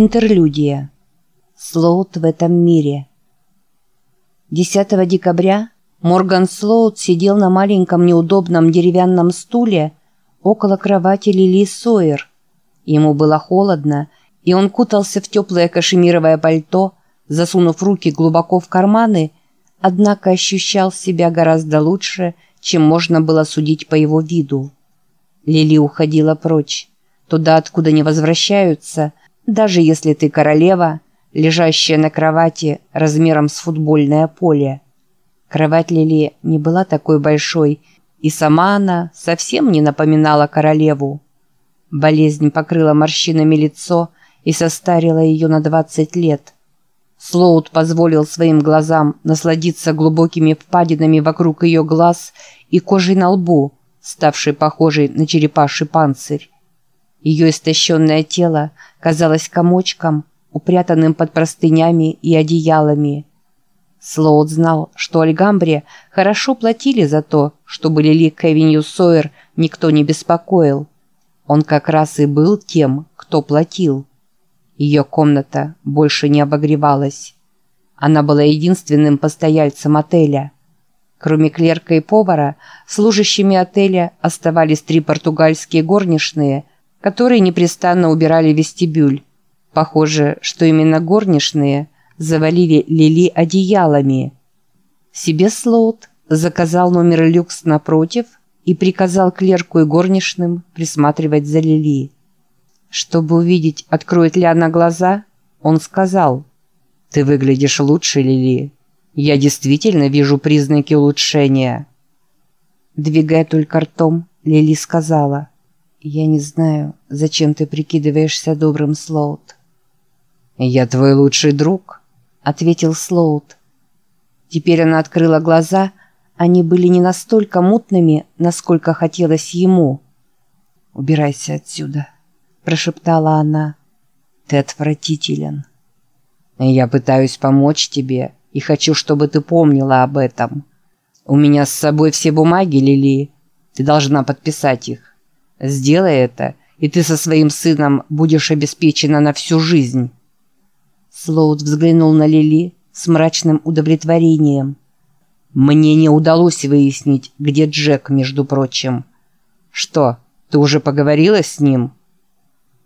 Интерлюдия. Слоут в этом мире. 10 декабря Морган Слоут сидел на маленьком неудобном деревянном стуле около кровати Лили Сойер. Ему было холодно, и он кутался в теплое кашемировое пальто, засунув руки глубоко в карманы, однако ощущал себя гораздо лучше, чем можно было судить по его виду. Лили уходила прочь туда, откуда не возвращаются, даже если ты королева, лежащая на кровати размером с футбольное поле. Кровать Лили не была такой большой, и сама она совсем не напоминала королеву. Болезнь покрыла морщинами лицо и состарила ее на 20 лет. Слоут позволил своим глазам насладиться глубокими впадинами вокруг ее глаз и кожей на лбу, ставшей похожей на черепаший панцирь. Ее истощенное тело казалось комочком, упрятанным под простынями и одеялами. Слоуд знал, что Альгамбре хорошо платили за то, чтобы Лили Кевинью Сойер никто не беспокоил. Он как раз и был тем, кто платил. Ее комната больше не обогревалась. Она была единственным постояльцем отеля. Кроме клерка и повара, служащими отеля оставались три португальские горничные – которые непрестанно убирали вестибюль. Похоже, что именно горничные завалили Лили одеялами. Себе Слоут заказал номер люкс напротив и приказал клерку и горничным присматривать за Лили. Чтобы увидеть, откроет ли она глаза, он сказал, «Ты выглядишь лучше, Лили. Я действительно вижу признаки улучшения». Двигая только ртом, Лили сказала, «Я не знаю, зачем ты прикидываешься добрым, Слоут». «Я твой лучший друг», — ответил Слоут. Теперь она открыла глаза, они были не настолько мутными, насколько хотелось ему. «Убирайся отсюда», — прошептала она. «Ты отвратителен». «Я пытаюсь помочь тебе и хочу, чтобы ты помнила об этом. У меня с собой все бумаги, Лили. Ты должна подписать их. Сделай это, и ты со своим сыном будешь обеспечена на всю жизнь». Слоут взглянул на Лили с мрачным удовлетворением. «Мне не удалось выяснить, где Джек, между прочим. Что, ты уже поговорила с ним?»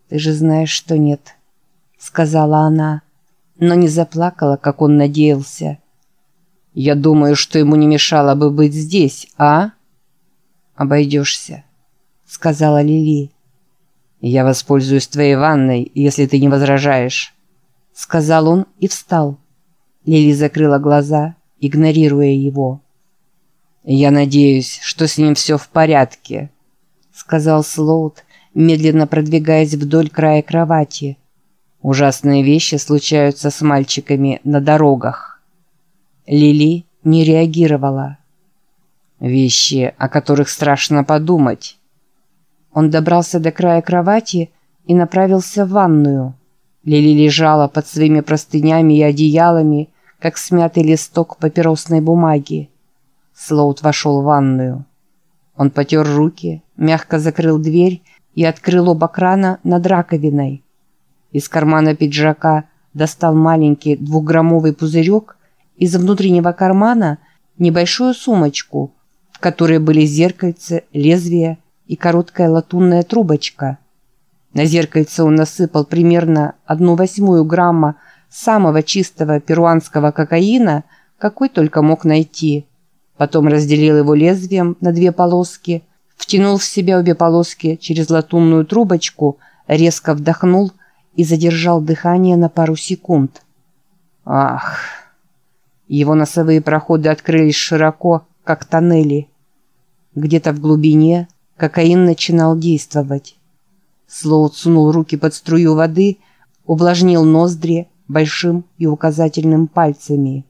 «Ты же знаешь, что нет», — сказала она, но не заплакала, как он надеялся. «Я думаю, что ему не мешало бы быть здесь, а?» «Обойдешься» сказала Лили. «Я воспользуюсь твоей ванной, если ты не возражаешь», — сказал он и встал. Лили закрыла глаза, игнорируя его. «Я надеюсь, что с ним все в порядке», — сказал Слоут, медленно продвигаясь вдоль края кровати. «Ужасные вещи случаются с мальчиками на дорогах». Лили не реагировала. «Вещи, о которых страшно подумать», он добрался до края кровати и направился в ванную. Лили лежала под своими простынями и одеялами, как смятый листок папиросной бумаги. Слоут вошел в ванную. Он потер руки, мягко закрыл дверь и открыл оба крана над раковиной. Из кармана пиджака достал маленький двухграммовый пузырек, из внутреннего кармана небольшую сумочку, в которой были зеркальце, лезвие и короткая латунная трубочка. На зеркальце он насыпал примерно одну восьмую грамма самого чистого перуанского кокаина, какой только мог найти. Потом разделил его лезвием на две полоски, втянул в себя обе полоски через латунную трубочку, резко вдохнул и задержал дыхание на пару секунд. Ах! Его носовые проходы открылись широко, как тоннели. Где-то в глубине Кокаин начинал действовать. Слоут сунул руки под струю воды, увлажнил ноздри большим и указательным пальцами.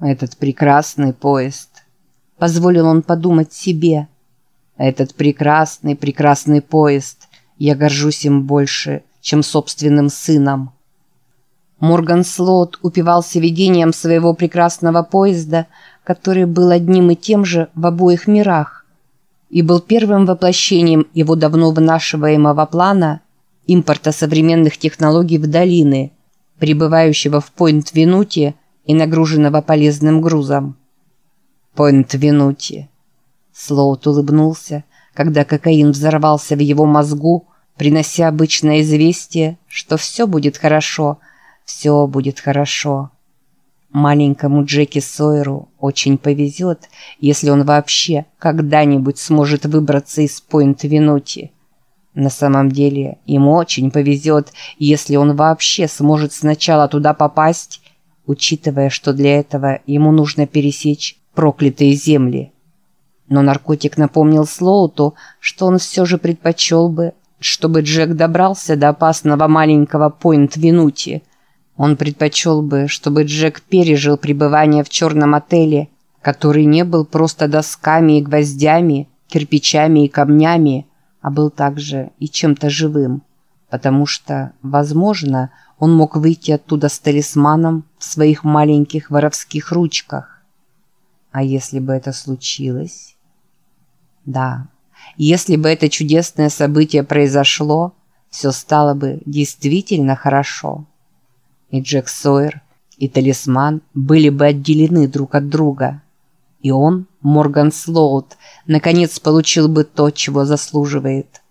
«Этот прекрасный поезд!» — позволил он подумать себе. «Этот прекрасный, прекрасный поезд! Я горжусь им больше, чем собственным сыном!» Морган Слоут упивался видением своего прекрасного поезда, который был одним и тем же в обоих мирах и был первым воплощением его давно вынашиваемого плана импорта современных технологий в долины, прибывающего в Пойнт-Винути и нагруженного полезным грузом. Пойнт-Винути. Слоут улыбнулся, когда кокаин взорвался в его мозгу, принося обычное известие, что все будет хорошо, все будет хорошо. Маленькому Джеки Сойеру очень повезет, если он вообще когда-нибудь сможет выбраться из Пойнт-Винути. На самом деле, ему очень повезет, если он вообще сможет сначала туда попасть, учитывая, что для этого ему нужно пересечь проклятые земли. Но наркотик напомнил Слоуту, что он все же предпочел бы, чтобы Джек добрался до опасного маленького Пойнт-Винути. Он предпочел бы, чтобы Джек пережил пребывание в черном отеле, который не был просто досками и гвоздями, кирпичами и камнями, а был также и чем-то живым, потому что, возможно, он мог выйти оттуда с талисманом в своих маленьких воровских ручках. А если бы это случилось? Да, если бы это чудесное событие произошло, все стало бы действительно хорошо. И Джек Сойер, и талисман были бы отделены друг от друга – и он, Морган Слоут, наконец получил бы то, чего заслуживает.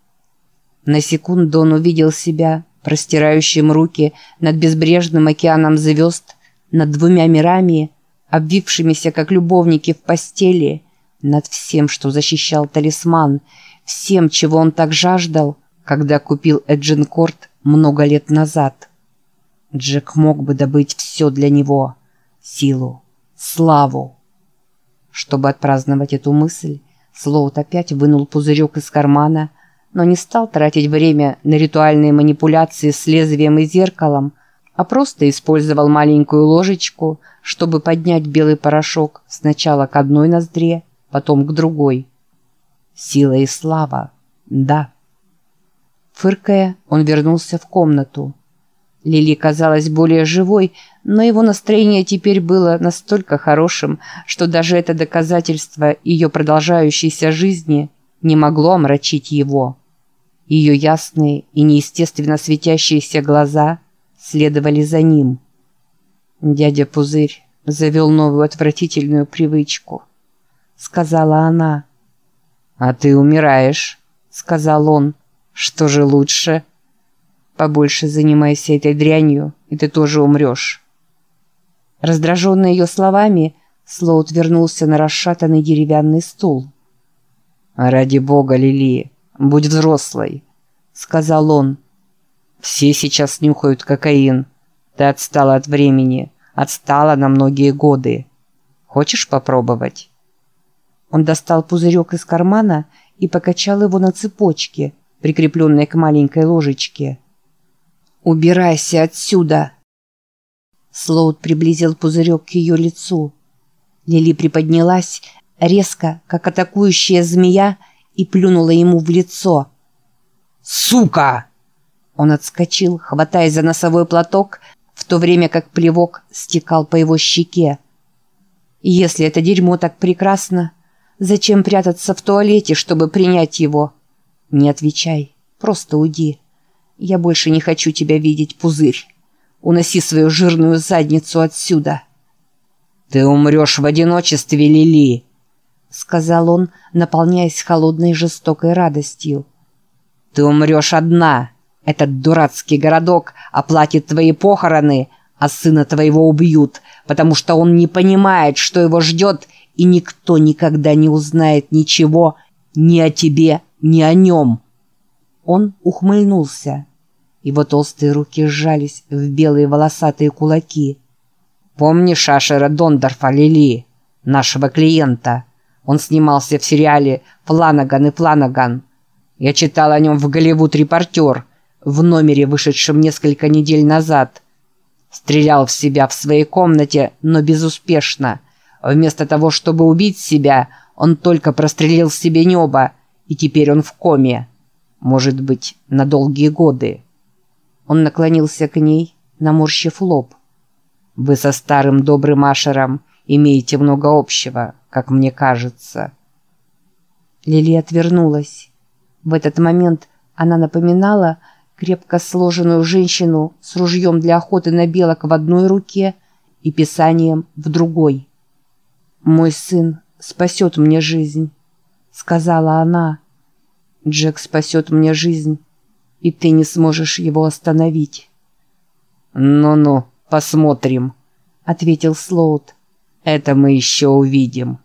На секунду он увидел себя, простирающим руки над безбрежным океаном звезд, над двумя мирами, обвившимися как любовники в постели, над всем, что защищал талисман, всем, чего он так жаждал, когда купил Эджинкорт много лет назад. Джек мог бы добыть все для него — силу, славу, чтобы отпраздновать эту мысль, Слоут опять вынул пузырек из кармана, но не стал тратить время на ритуальные манипуляции с лезвием и зеркалом, а просто использовал маленькую ложечку, чтобы поднять белый порошок сначала к одной ноздре, потом к другой. Сила и слава. Да. Фыркая, он вернулся в комнату. Лили казалась более живой, но его настроение теперь было настолько хорошим, что даже это доказательство ее продолжающейся жизни не могло омрачить его. Ее ясные и неестественно светящиеся глаза следовали за ним. Дядя Пузырь завел новую отвратительную привычку. Сказала она. «А ты умираешь», — сказал он. «Что же лучше?» Побольше занимайся этой дрянью, и ты тоже умрешь». Раздраженный ее словами, Слоут вернулся на расшатанный деревянный стул. «Ради бога, Лили, будь взрослой», — сказал он. «Все сейчас нюхают кокаин. Ты отстала от времени, отстала на многие годы. Хочешь попробовать?» Он достал пузырек из кармана и покачал его на цепочке, прикрепленной к маленькой ложечке. «Убирайся отсюда!» Слоут приблизил пузырек к ее лицу. Лили приподнялась, резко, как атакующая змея, и плюнула ему в лицо. «Сука!» Он отскочил, хватаясь за носовой платок, в то время как плевок стекал по его щеке. «Если это дерьмо так прекрасно, зачем прятаться в туалете, чтобы принять его? Не отвечай, просто уйди». Я больше не хочу тебя видеть, пузырь. Уноси свою жирную задницу отсюда. Ты умрешь в одиночестве, Лили, сказал он, наполняясь холодной жестокой радостью. Ты умрешь одна. Этот дурацкий городок оплатит твои похороны, а сына твоего убьют, потому что он не понимает, что его ждет, и никто никогда не узнает ничего ни о тебе, ни о нем. Он ухмыльнулся. Его толстые руки сжались в белые волосатые кулаки. «Помнишь Ашера Дондорфа Лили, нашего клиента? Он снимался в сериале «Фланаган и Фланаган». Я читал о нем в «Голливуд Репортер» в номере, вышедшем несколько недель назад. Стрелял в себя в своей комнате, но безуспешно. Вместо того, чтобы убить себя, он только прострелил себе небо, и теперь он в коме. Может быть, на долгие годы. Он наклонился к ней, наморщив лоб. «Вы со старым добрым Ашером имеете много общего, как мне кажется». Лили отвернулась. В этот момент она напоминала, крепко сложенную женщину с ружьем для охоты на белок в одной руке и писанием в другой. «Мой сын спасет мне жизнь», — сказала она. «Джек спасет мне жизнь, и ты не сможешь его остановить». «Ну-ну, посмотрим», — ответил Слоут. «Это мы еще увидим».